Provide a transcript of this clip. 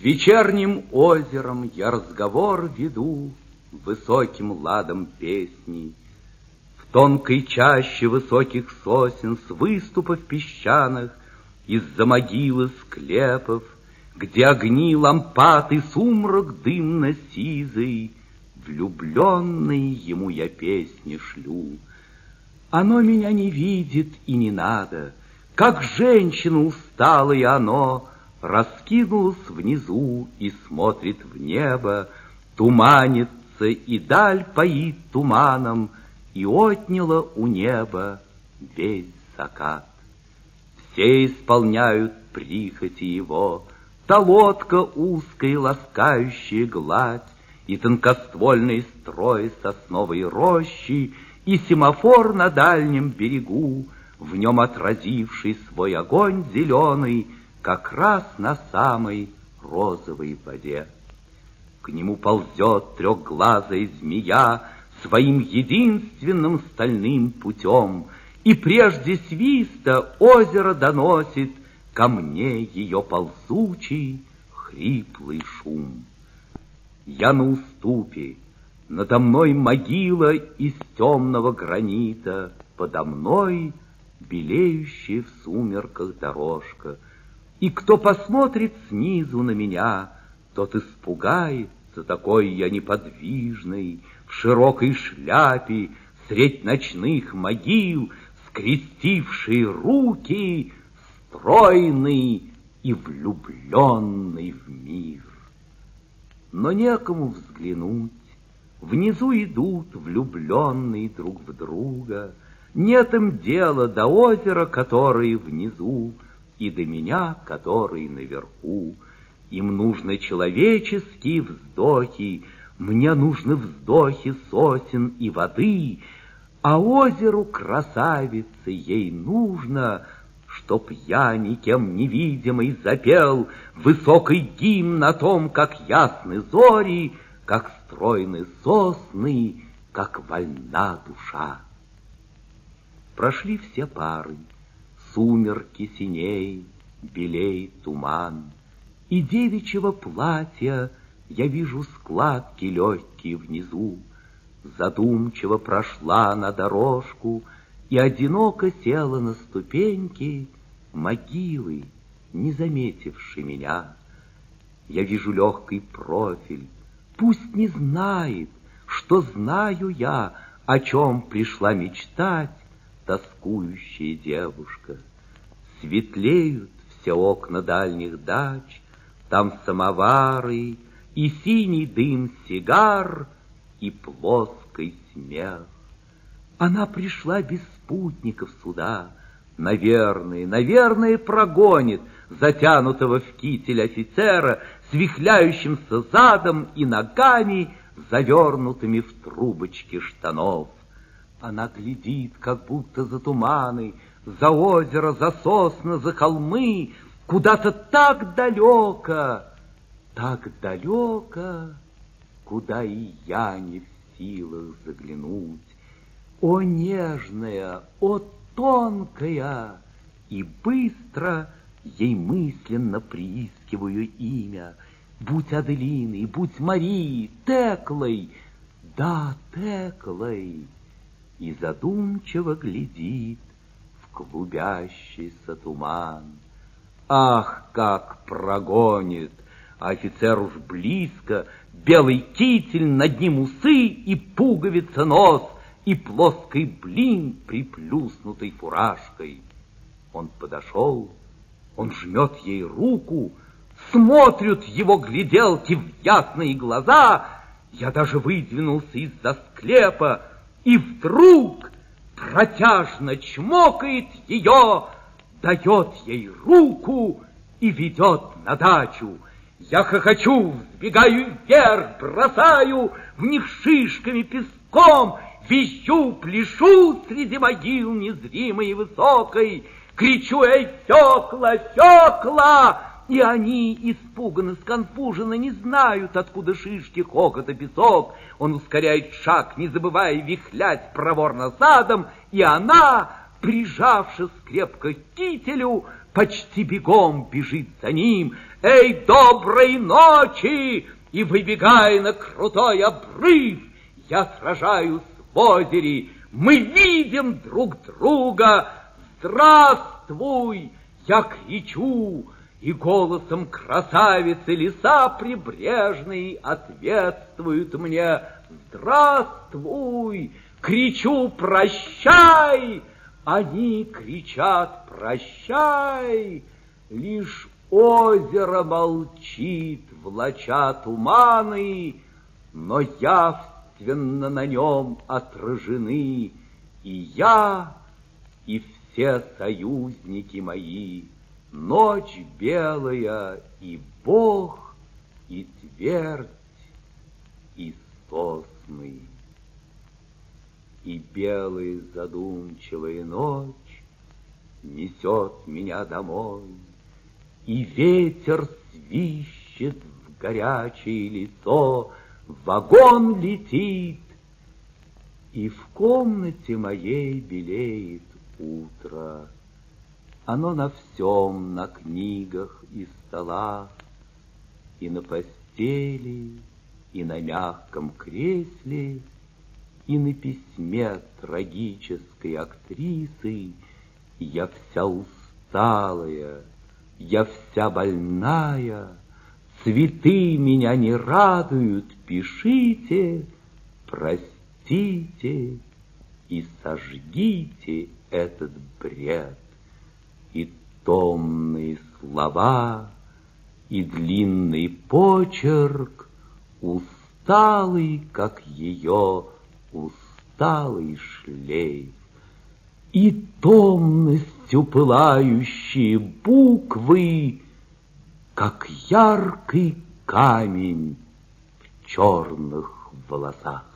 С вечерним озером я разговор веду Высоким ладом песни. В тонкой чаще высоких сосен С выступов песчаных Из-за могилы склепов, Где огни лампад и сумрак дымно-сизый, Влюбленный ему я песни шлю. Оно меня не видит и не надо, Как женщина усталое оно Раскинулось внизу и смотрит в небо, Туманится и даль поит туманом, И отняло у неба весь закат. Все исполняют прихоти его, Та лодка узкая, ласкающая гладь, И тонкоствольный строй сосновой рощи, И семафор на дальнем берегу, В нем отразивший свой огонь зеленый, Как раз на самой розовой воде. К нему ползет трехглазая змея Своим единственным стальным путем, И прежде свиста озеро доносит Ко мне ее ползучий, хриплый шум. Я на уступе, надо мной могила из темного гранита, Подо мной белеющая в сумерках дорожка. И кто посмотрит снизу на меня, Тот испугается, такой я неподвижный, В широкой шляпе, средь ночных могил, Скрестивший руки, стройный и влюбленный в мир. Но некому взглянуть, внизу идут влюбленные друг в друга, Нет им дела до озера, которое внизу, И до меня, который наверху. Им нужны человеческие вздохи, Мне нужны вздохи сосен и воды, А озеру красавицы ей нужно — Чтоб я никем невидимый запел Высокий гимн о том, как ясны зори, Как стройны сосны, как вольна душа. Прошли все пары, сумерки синей, Белей туман, И девичьего платья Я вижу складки легкие внизу. Задумчиво прошла на дорожку — и одиноко села на ступеньки могилы, не заметивши меня. Я вижу легкий профиль, пусть не знает, что знаю я, о чем пришла мечтать тоскующая девушка. Светлеют все окна дальних дач, там самовары и синий дым сигар и плоский смех. Она пришла без спутников суда. Наверное, наверное, прогонит затянутого в китель офицера с вихляющимся задом и ногами, завернутыми в трубочки штанов. Она глядит, как будто за туманы, за озеро, за сосны, за холмы, куда-то так далеко, так далеко, куда и я не в силах заглянуть. О нежная, о тонкая! И быстро ей мысленно приискиваю имя. Будь Аделиной, будь Марией, Теклой, да, Теклой. И задумчиво глядит в клубящийся туман. Ах, как прогонит! офицер уж близко, белый китель, над ним усы и пуговица нос — и плоский блин, приплюснутой фуражкой. Он подошел, он жмет ей руку, смотрят его гляделки в ясные глаза. Я даже выдвинулся из-за склепа, и вдруг протяжно чмокает ее, дает ей руку и ведет на дачу. Я хохочу, сбегаю вверх, бросаю в них шишками песком Вищу, пляшу среди могил незримой и высокой, Кричу, эй, Фекла, Фекла! И они, испуганно, сконфуженно, не знают, откуда шишки, хохот и песок. Он ускоряет шаг, не забывая вихлять проворно задом, и она, прижавшись крепко к кителю, почти бегом бежит за ним. Эй, доброй ночи! И выбегая на крутой обрыв, я сражаюсь в озере. Мы видим друг друга. Здравствуй! Я кричу, и голосом красавицы леса прибрежные ответствуют мне «Здравствуй!» Кричу «Прощай!» Они кричат «Прощай!» Лишь озеро молчит, влача туманы, Но явственно на нем отражены И я, и все союзники мои — Ночь белая и Бог, и твердь, и сосны. И белая задумчивая ночь Несет меня домой, И ветер свищет в горячее лицо, Вагон летит, И в комнате моей белеет утро. Оно на всем, на книгах и столах, И на постели, и на мягком кресле, И на письме трагической актрисы. Я вся усталая, я вся больная, Цветы меня не радуют, пишите, простите и сожгите этот бред и томные слова, и длинный почерк, усталый, как ее усталый шлейф, и томностью пылающие буквы, как яркий камень в черных волосах.